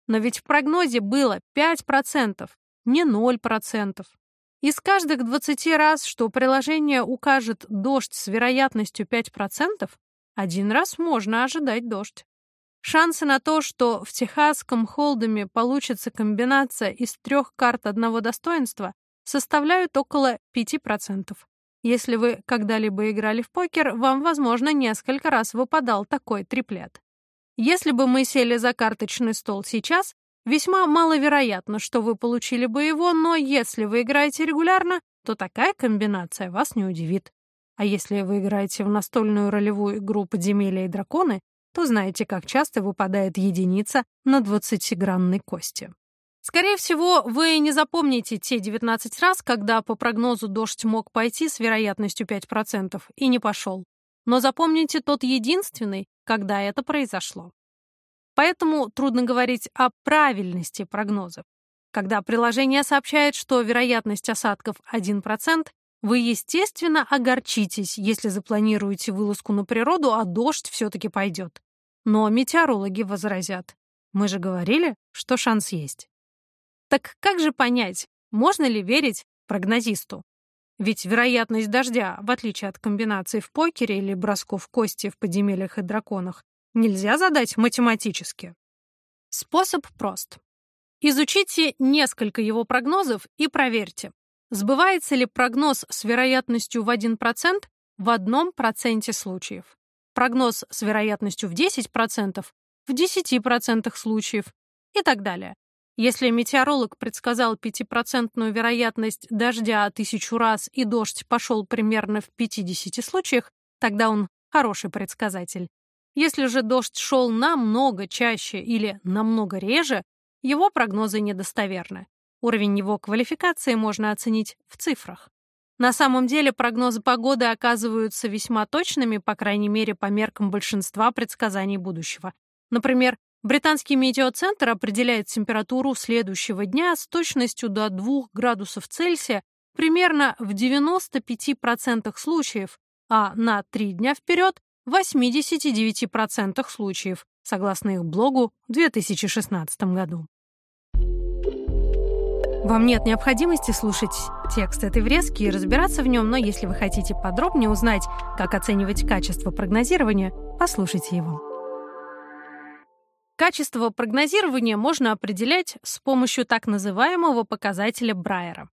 Но ведь в прогнозе было 5%, не 0%. Из каждых 20 раз, что приложение укажет дождь с вероятностью 5%, один раз можно ожидать дождь. Шансы на то, что в техасском холдеме получится комбинация из трех карт одного достоинства, составляют около 5%. Если вы когда-либо играли в покер, вам, возможно, несколько раз выпадал такой триплет. Если бы мы сели за карточный стол сейчас, Весьма маловероятно, что вы получили бы его, но если вы играете регулярно, то такая комбинация вас не удивит. А если вы играете в настольную ролевую игру «Подземелья и драконы», то знаете, как часто выпадает единица на 20-гранной кости. Скорее всего, вы не запомните те 19 раз, когда по прогнозу дождь мог пойти с вероятностью 5% и не пошел. Но запомните тот единственный, когда это произошло. Поэтому трудно говорить о правильности прогнозов. Когда приложение сообщает, что вероятность осадков 1%, вы, естественно, огорчитесь, если запланируете вылазку на природу, а дождь все-таки пойдет. Но метеорологи возразят. Мы же говорили, что шанс есть. Так как же понять, можно ли верить прогнозисту? Ведь вероятность дождя, в отличие от комбинаций в покере или бросков кости в подземельях и драконах, нельзя задать математически. Способ прост. Изучите несколько его прогнозов и проверьте, сбывается ли прогноз с вероятностью в 1% в одном проценте случаев, прогноз с вероятностью в 10% в 10% случаев и так далее. Если метеоролог предсказал 5% вероятность дождя тысячу раз и дождь пошел примерно в 50 случаях, тогда он хороший предсказатель. Если же дождь шел намного чаще или намного реже, его прогнозы недостоверны. Уровень его квалификации можно оценить в цифрах. На самом деле прогнозы погоды оказываются весьма точными, по крайней мере, по меркам большинства предсказаний будущего. Например, британский метеоцентр определяет температуру следующего дня с точностью до 2 градусов Цельсия примерно в 95% случаев, а на 3 дня вперед в 89% случаев, согласно их блогу в 2016 году. Вам нет необходимости слушать текст этой врезки и разбираться в нем, но если вы хотите подробнее узнать, как оценивать качество прогнозирования, послушайте его. Качество прогнозирования можно определять с помощью так называемого показателя Брайера.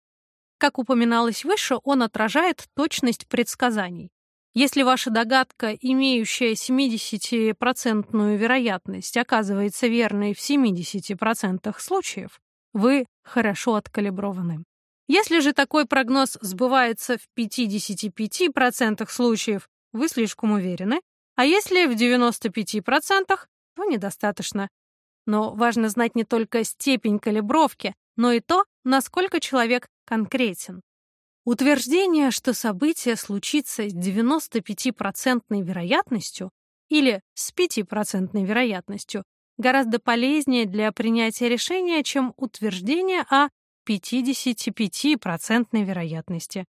Как упоминалось выше, он отражает точность предсказаний. Если ваша догадка, имеющая 70% вероятность, оказывается верной в 70% случаев, вы хорошо откалиброваны. Если же такой прогноз сбывается в 55% случаев, вы слишком уверены, а если в 95%, то недостаточно. Но важно знать не только степень калибровки, но и то, насколько человек конкретен. Утверждение, что событие случится с 95% вероятностью или с 5% вероятностью, гораздо полезнее для принятия решения, чем утверждение о 55% вероятности.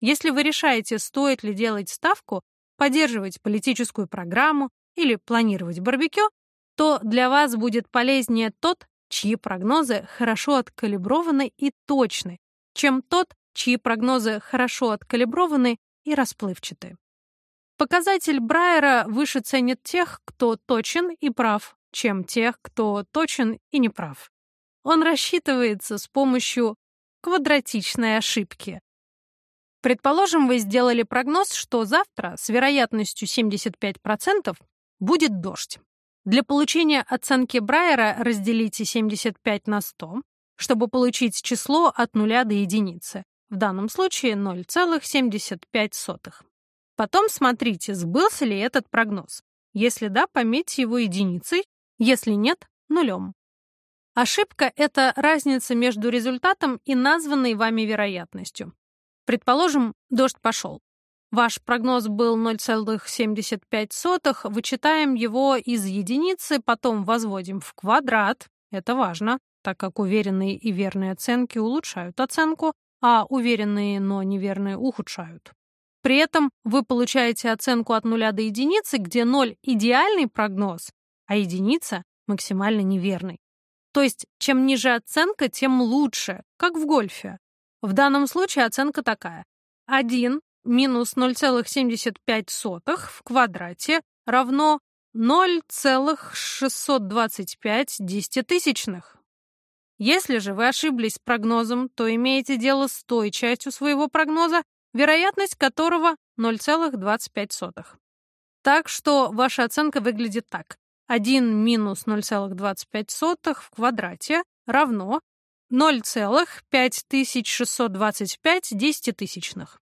Если вы решаете, стоит ли делать ставку, поддерживать политическую программу или планировать барбекю, то для вас будет полезнее тот, чьи прогнозы хорошо откалиброваны и точны, чем тот, чьи прогнозы хорошо откалиброваны и расплывчаты. Показатель Брайера выше ценит тех, кто точен и прав, чем тех, кто точен и не прав. Он рассчитывается с помощью квадратичной ошибки. Предположим, вы сделали прогноз, что завтра с вероятностью 75% будет дождь. Для получения оценки Брайера разделите 75 на 100, чтобы получить число от 0 до единицы, в данном случае 0,75. Потом смотрите, сбылся ли этот прогноз. Если да, пометьте его единицей, если нет — нулем. Ошибка — это разница между результатом и названной вами вероятностью. Предположим, дождь пошел. Ваш прогноз был 0,75, вычитаем его из единицы, потом возводим в квадрат. Это важно, так как уверенные и верные оценки улучшают оценку, а уверенные, но неверные ухудшают. При этом вы получаете оценку от нуля до единицы, где 0 — идеальный прогноз, а единица — максимально неверный. То есть, чем ниже оценка, тем лучше, как в гольфе. В данном случае оценка такая. 1 минус 0,75 в квадрате равно 0,625 десятитысячных. Если же вы ошиблись с прогнозом, то имеете дело с той частью своего прогноза, вероятность которого 0,25. Так что ваша оценка выглядит так. 1 минус 0,25 в квадрате равно 0,5625 десятитысячных.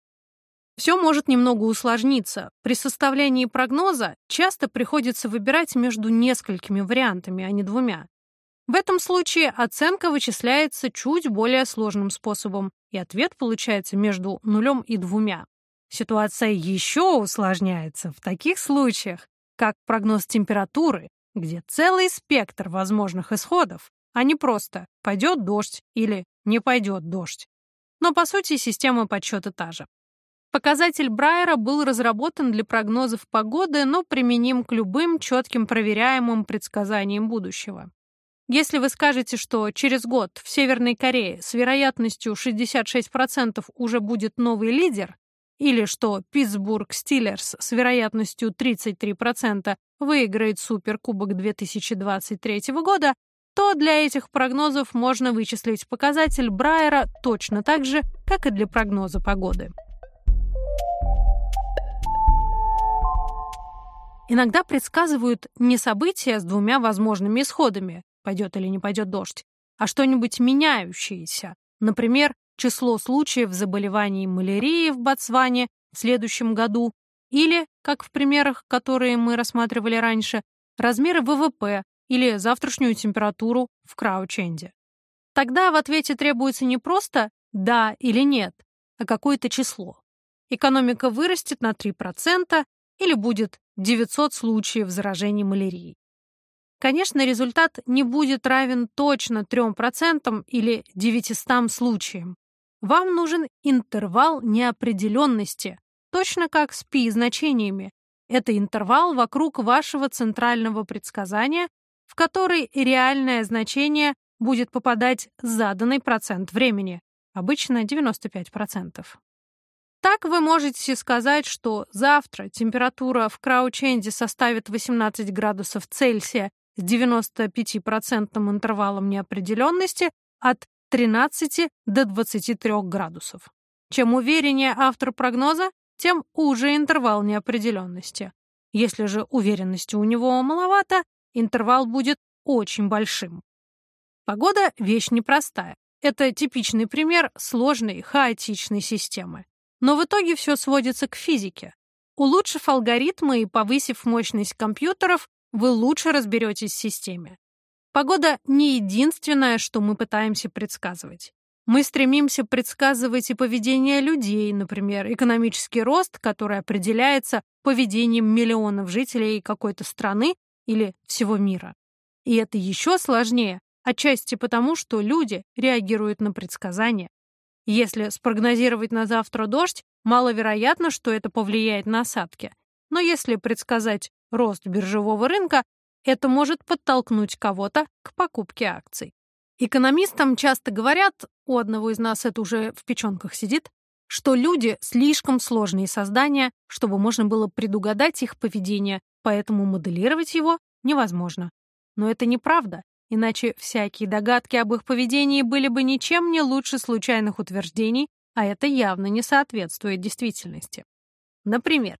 Все может немного усложниться. При составлении прогноза часто приходится выбирать между несколькими вариантами, а не двумя. В этом случае оценка вычисляется чуть более сложным способом, и ответ получается между нулем и двумя. Ситуация еще усложняется в таких случаях, как прогноз температуры, где целый спектр возможных исходов, а не просто «пойдет дождь» или «не пойдет дождь». Но по сути система подсчета та же. Показатель Брайера был разработан для прогнозов погоды, но применим к любым четким проверяемым предсказаниям будущего. Если вы скажете, что через год в Северной Корее с вероятностью 66% уже будет новый лидер, или что Питтсбург Стиллерс с вероятностью 33% выиграет Суперкубок 2023 года, то для этих прогнозов можно вычислить показатель Брайера точно так же, как и для прогноза погоды. Иногда предсказывают не события с двумя возможными исходами, пойдет или не пойдет дождь, а что-нибудь меняющееся. Например, число случаев заболеваний малярией в Ботсване в следующем году или, как в примерах, которые мы рассматривали раньше, размеры ВВП или завтрашнюю температуру в Краученде. Тогда в ответе требуется не просто «да» или «нет», а какое-то число. Экономика вырастет на 3% или будет 900 случаев заражений малярией. Конечно, результат не будет равен точно 3% или 900 случаям. Вам нужен интервал неопределенности, точно как с π-значениями. Это интервал вокруг вашего центрального предсказания, в который реальное значение будет попадать заданный процент времени, обычно 95%. Так вы можете сказать, что завтра температура в Краученде составит 18 градусов Цельсия с 95% интервалом неопределенности от 13 до 23 градусов. Чем увереннее автор прогноза, тем уже интервал неопределенности. Если же уверенности у него маловато, интервал будет очень большим. Погода — вещь непростая. Это типичный пример сложной, хаотичной системы. Но в итоге все сводится к физике. Улучшив алгоритмы и повысив мощность компьютеров, вы лучше разберетесь в системе. Погода не единственное, что мы пытаемся предсказывать. Мы стремимся предсказывать и поведение людей, например, экономический рост, который определяется поведением миллионов жителей какой-то страны или всего мира. И это еще сложнее, отчасти потому, что люди реагируют на предсказания. Если спрогнозировать на завтра дождь, маловероятно, что это повлияет на осадки. но если предсказать рост биржевого рынка, это может подтолкнуть кого-то к покупке акций. Экономистам часто говорят, у одного из нас это уже в печенках сидит, что люди слишком сложные создания, чтобы можно было предугадать их поведение, поэтому моделировать его невозможно. Но это неправда, иначе всякие догадки об их поведении были бы ничем не лучше случайных утверждений, а это явно не соответствует действительности. Например,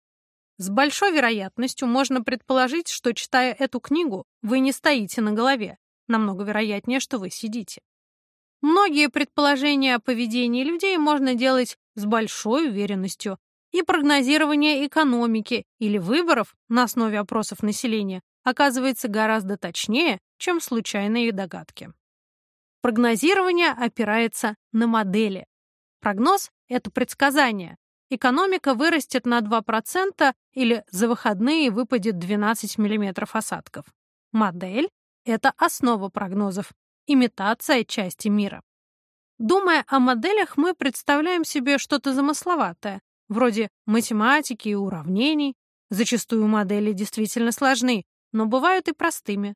с большой вероятностью можно предположить, что, читая эту книгу, вы не стоите на голове. Намного вероятнее, что вы сидите. Многие предположения о поведении людей можно делать с большой уверенностью, и прогнозирование экономики или выборов на основе опросов населения оказывается гораздо точнее, чем случайные догадки. Прогнозирование опирается на модели. Прогноз — это предсказание. Экономика вырастет на 2% или за выходные выпадет 12 мм осадков. Модель — это основа прогнозов, имитация части мира. Думая о моделях, мы представляем себе что-то замысловатое, вроде математики и уравнений. Зачастую модели действительно сложны, но бывают и простыми.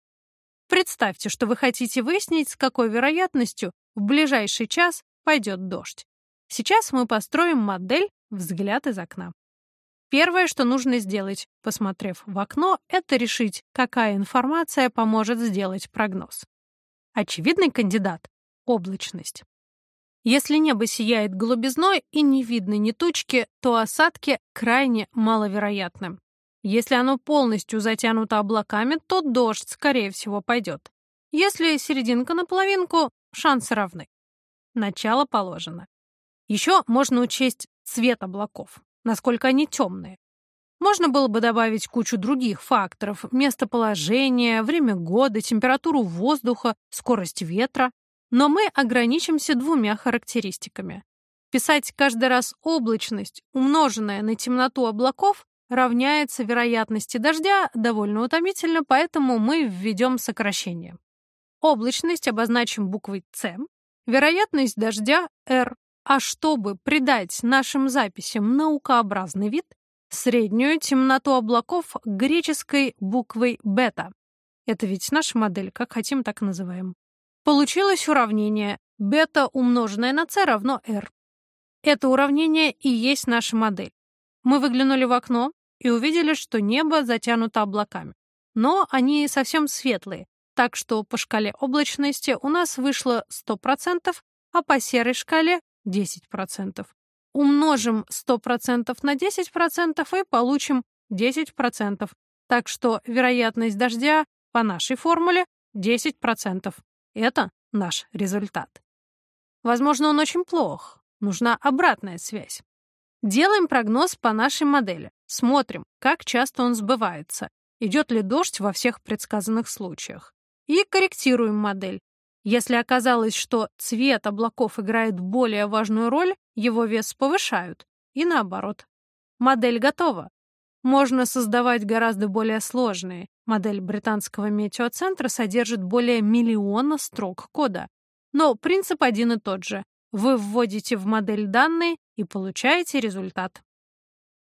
Представьте, что вы хотите выяснить, с какой вероятностью в ближайший час пойдет дождь. Сейчас мы построим модель «Взгляд из окна». Первое, что нужно сделать, посмотрев в окно, это решить, какая информация поможет сделать прогноз. Очевидный кандидат — облачность. Если небо сияет голубизной и не видно ни тучки, то осадки крайне маловероятны. Если оно полностью затянуто облаками, то дождь, скорее всего, пойдет. Если серединка на половинку, шансы равны. Начало положено. Еще можно учесть цвет облаков, насколько они темные. Можно было бы добавить кучу других факторов – местоположение, время года, температуру воздуха, скорость ветра. Но мы ограничимся двумя характеристиками. Писать каждый раз облачность, умноженная на темноту облаков, равняется вероятности дождя довольно утомительно, поэтому мы введем сокращение. Облачность обозначим буквой «С», вероятность дождя — R, а чтобы придать нашим записям наукообразный вид, среднюю темноту облаков греческой буквой бета. Это ведь наша модель, как хотим, так называем. Получилось уравнение бета умноженное на c равно r. Это уравнение и есть наша модель. Мы выглянули в окно, и увидели, что небо затянуто облаками. Но они совсем светлые, так что по шкале облачности у нас вышло 100%, а по серой шкале 10%. Умножим 100% на 10% и получим 10%. Так что вероятность дождя по нашей формуле 10%. Это наш результат. Возможно, он очень плох. Нужна обратная связь. Делаем прогноз по нашей модели. Смотрим, как часто он сбывается, идет ли дождь во всех предсказанных случаях. И корректируем модель. Если оказалось, что цвет облаков играет более важную роль, его вес повышают. И наоборот. Модель готова. Можно создавать гораздо более сложные. Модель британского метеоцентра содержит более миллиона строк кода. Но принцип один и тот же. Вы вводите в модель данные и получаете результат.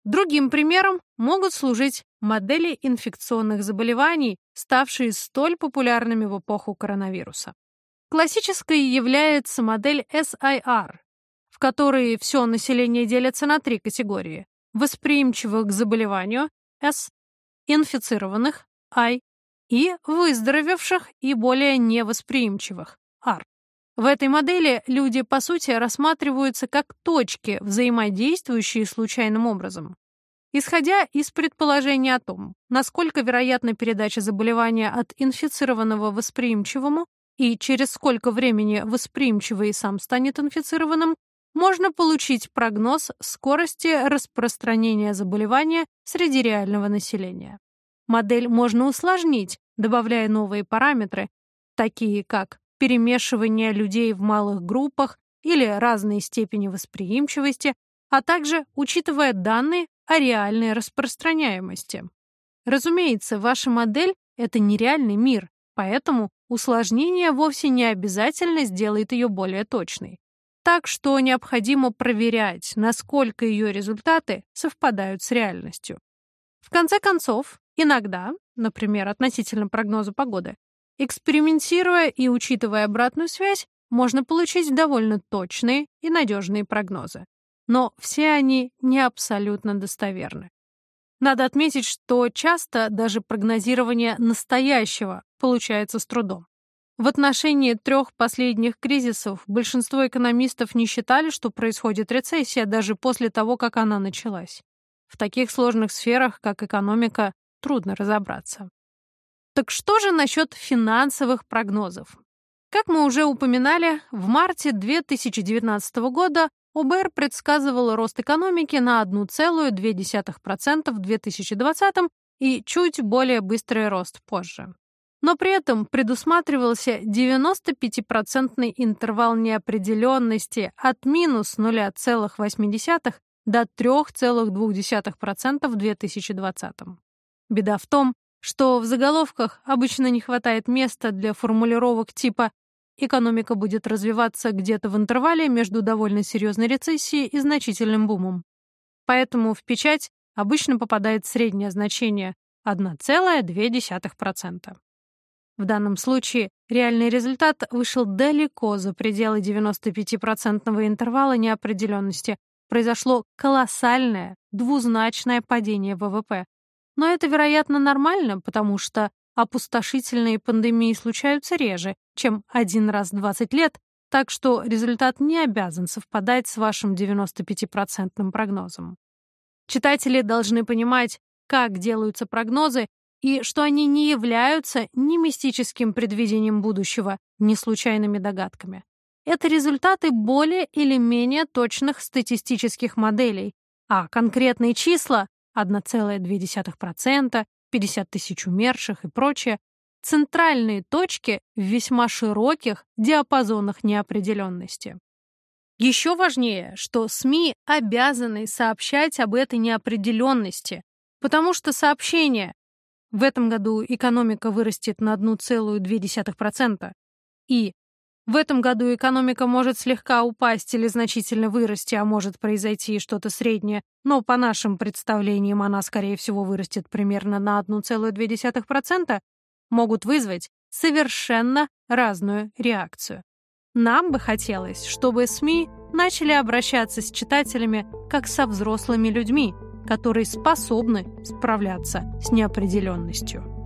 Другим примером могут служить модели инфекционных заболеваний, ставшие столь популярными в эпоху коронавируса. Классической является модель SIR, в которой все население делится на три категории – восприимчивых к заболеванию S, инфицированных I и выздоровевших и более невосприимчивых R. В этой модели люди, по сути, рассматриваются как точки, взаимодействующие случайным образом. Исходя из предположения о том, насколько вероятна передача заболевания от инфицированного восприимчивому и через сколько времени восприимчивый сам станет инфицированным, можно получить прогноз скорости распространения заболевания среди реального населения. Модель можно усложнить, добавляя новые параметры, такие как перемешивание людей в малых группах или разные степени восприимчивости, а также учитывая данные о реальной распространяемости. Разумеется, ваша модель — это нереальный мир, поэтому усложнение вовсе не обязательно сделает ее более точной. Так что необходимо проверять, насколько ее результаты совпадают с реальностью. В конце концов, иногда, например, относительно прогноза погоды, экспериментируя и учитывая обратную связь, можно получить довольно точные и надежные прогнозы. Но все они не абсолютно достоверны. Надо отметить, что часто даже прогнозирование настоящего получается с трудом. В отношении трех последних кризисов большинство экономистов не считали, что происходит рецессия даже после того, как она началась. В таких сложных сферах, как экономика, трудно разобраться. Так что же насчет финансовых прогнозов? Как мы уже упоминали, в марте 2019 года ОБР предсказывал рост экономики на 1,2% в 2020 и чуть более быстрый рост позже. Но при этом предусматривался 95% интервал неопределенности от минус 0,8 до 3,2% в 2020. Беда в том, что в заголовках обычно не хватает места для формулировок типа «экономика будет развиваться где-то в интервале между довольно серьезной рецессией и значительным бумом». Поэтому в печать обычно попадает среднее значение 1,2%. В данном случае реальный результат вышел далеко за пределы 95% интервала неопределенности. Произошло колоссальное, двузначное падение ВВП. Но это, вероятно, нормально, потому что опустошительные пандемии случаются реже, чем один раз в 20 лет, так что результат не обязан совпадать с вашим 95% прогнозом. Читатели должны понимать, как делаются прогнозы и что они не являются ни мистическим предвидением будущего, ни случайными догадками. Это результаты более или менее точных статистических моделей, а конкретные числа 1,2%, 50 тысяч умерших и прочее — центральные точки в весьма широких диапазонах неопределенности. Еще важнее, что СМИ обязаны сообщать об этой неопределенности, потому что сообщение в этом году экономика вырастет на 1,2%. И в этом году экономика может слегка упасть или значительно вырасти, а может произойти что-то среднее, но по нашим представлениям она, скорее всего, вырастет примерно на 1,2%, могут вызвать совершенно разную реакцию. Нам бы хотелось, чтобы СМИ начали обращаться с читателями как со взрослыми людьми, которые способны справляться с неопределенностью.